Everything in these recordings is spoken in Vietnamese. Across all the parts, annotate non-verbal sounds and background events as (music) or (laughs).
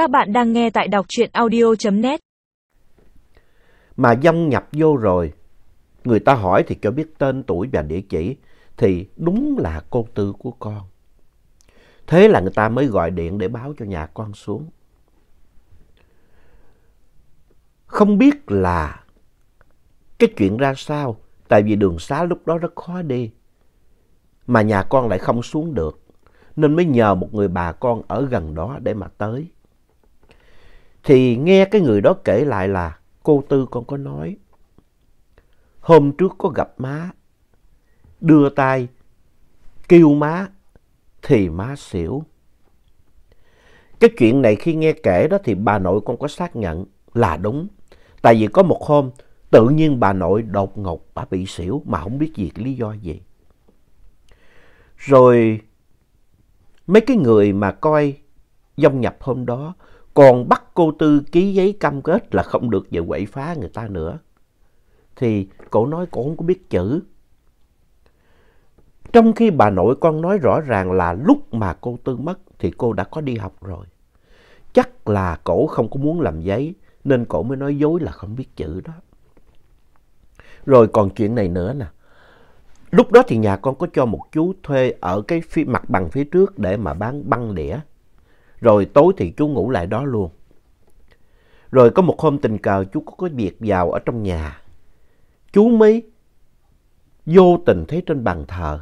Các bạn đang nghe tại đọc truyện audio.net. Mà dông nhập vô rồi, người ta hỏi thì cho biết tên tuổi và địa chỉ, thì đúng là cô Tư của con. Thế là người ta mới gọi điện để báo cho nhà con xuống. Không biết là cái chuyện ra sao, tại vì đường xá lúc đó rất khó đi. Mà nhà con lại không xuống được, nên mới nhờ một người bà con ở gần đó để mà tới. Thì nghe cái người đó kể lại là cô Tư con có nói. Hôm trước có gặp má, đưa tay kêu má thì má xỉu. Cái chuyện này khi nghe kể đó thì bà nội con có xác nhận là đúng. Tại vì có một hôm tự nhiên bà nội đột ngột bà bị xỉu mà không biết gì lý do gì. Rồi mấy cái người mà coi dông nhập hôm đó còn bắt cô Tư ký giấy cam kết là không được về quậy phá người ta nữa. Thì cổ nói cổ không có biết chữ. Trong khi bà nội con nói rõ ràng là lúc mà cô Tư mất thì cô đã có đi học rồi. Chắc là cổ không có muốn làm giấy nên cổ mới nói dối là không biết chữ đó. Rồi còn chuyện này nữa nè. Lúc đó thì nhà con có cho một chú thuê ở cái phía, mặt bằng phía trước để mà bán băng đĩa. Rồi tối thì chú ngủ lại đó luôn. Rồi có một hôm tình cờ chú có cái việc vào ở trong nhà. Chú mới vô tình thấy trên bàn thờ,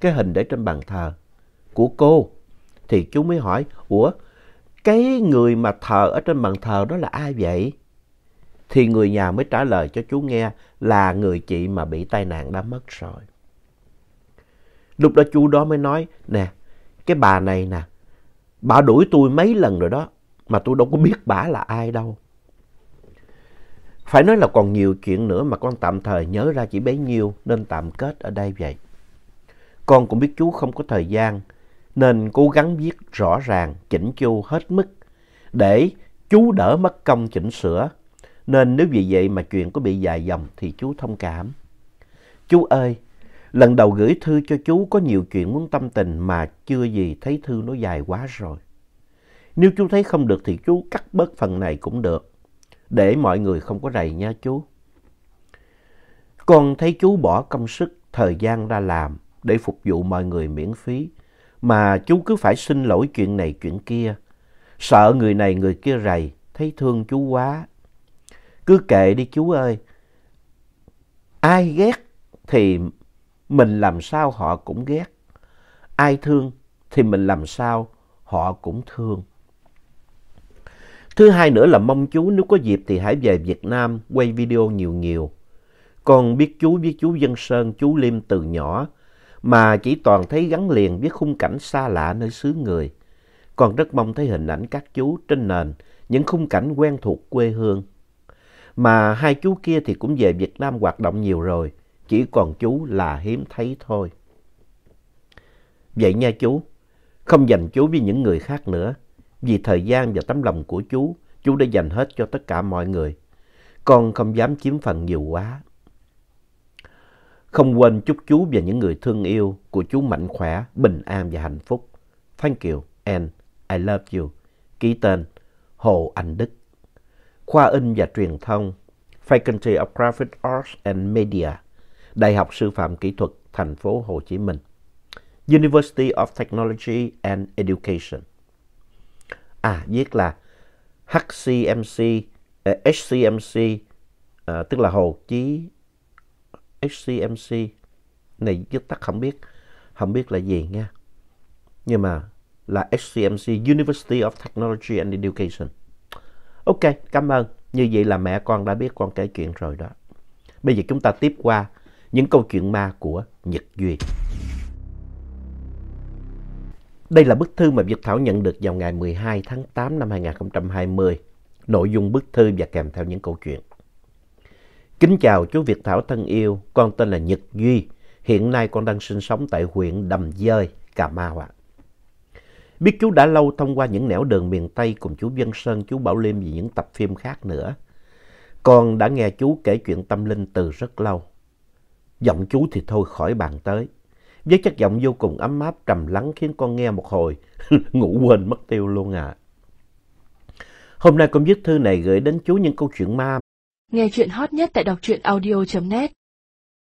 cái hình để trên bàn thờ của cô. Thì chú mới hỏi, ủa, cái người mà thờ ở trên bàn thờ đó là ai vậy? Thì người nhà mới trả lời cho chú nghe là người chị mà bị tai nạn đã mất rồi. Lúc đó chú đó mới nói, nè, cái bà này nè, bà đuổi tôi mấy lần rồi đó, mà tôi đâu có biết bà là ai đâu. Phải nói là còn nhiều chuyện nữa mà con tạm thời nhớ ra chỉ bấy nhiêu nên tạm kết ở đây vậy. Con cũng biết chú không có thời gian nên cố gắng viết rõ ràng, chỉnh chu hết mức để chú đỡ mất công chỉnh sửa. Nên nếu vì vậy mà chuyện có bị dài dòng thì chú thông cảm. Chú ơi, lần đầu gửi thư cho chú có nhiều chuyện muốn tâm tình mà chưa gì thấy thư nó dài quá rồi. Nếu chú thấy không được thì chú cắt bớt phần này cũng được, để mọi người không có rầy nha chú. Con thấy chú bỏ công sức, thời gian ra làm để phục vụ mọi người miễn phí, mà chú cứ phải xin lỗi chuyện này chuyện kia. Sợ người này người kia rầy, thấy thương chú quá. Cứ kệ đi chú ơi. Ai ghét thì mình làm sao họ cũng ghét. Ai thương thì mình làm sao họ cũng thương. Thứ hai nữa là mong chú nếu có dịp thì hãy về Việt Nam quay video nhiều nhiều. còn biết chú với chú Dân Sơn, chú Liêm từ nhỏ mà chỉ toàn thấy gắn liền với khung cảnh xa lạ nơi xứ người. còn rất mong thấy hình ảnh các chú trên nền những khung cảnh quen thuộc quê hương. Mà hai chú kia thì cũng về Việt Nam hoạt động nhiều rồi, chỉ còn chú là hiếm thấy thôi. Vậy nha chú, không dành chú với những người khác nữa. Vì thời gian và tấm lòng của chú, chú đã dành hết cho tất cả mọi người. Con không dám chiếm phần nhiều quá. Không quên chúc chú và những người thương yêu của chú mạnh khỏe, bình an và hạnh phúc. Thank you and I love you. Ký tên Hồ Anh Đức. Khoa in và truyền thông Faculty of Graphic Arts and Media. Đại học Sư phạm Kỹ thuật thành phố Hồ Chí Minh. University of Technology and Education. À, viết là HCMC, uh, ờ, HCMC, uh, ờ, tức là Hồ Chí HCMC. Này viết tắt không biết, không biết là gì nha. Nhưng mà là HCMC, University of Technology and Education. Ok, cảm ơn. Như vậy là mẹ con đã biết con kể chuyện rồi đó. Bây giờ chúng ta tiếp qua những câu chuyện ma của Nhật Duy. Đây là bức thư mà Việt Thảo nhận được vào ngày 12 tháng 8 năm 2020. Nội dung bức thư và kèm theo những câu chuyện. Kính chào chú Việt Thảo thân yêu, con tên là Nhật Duy. Hiện nay con đang sinh sống tại huyện Đầm Dơi, Cà Mau ạ. Biết chú đã lâu thông qua những nẻo đường miền Tây cùng chú Vân Sơn, chú Bảo Liêm và những tập phim khác nữa. Con đã nghe chú kể chuyện tâm linh từ rất lâu. Giọng chú thì thôi khỏi bàn tới. Với chất giọng vô cùng ấm áp, trầm lắng khiến con nghe một hồi, (laughs) ngủ quên mất tiêu luôn à. Hôm nay con viết thư này gửi đến chú những câu chuyện ma. Nghe chuyện hot nhất tại đọc truyện audio.net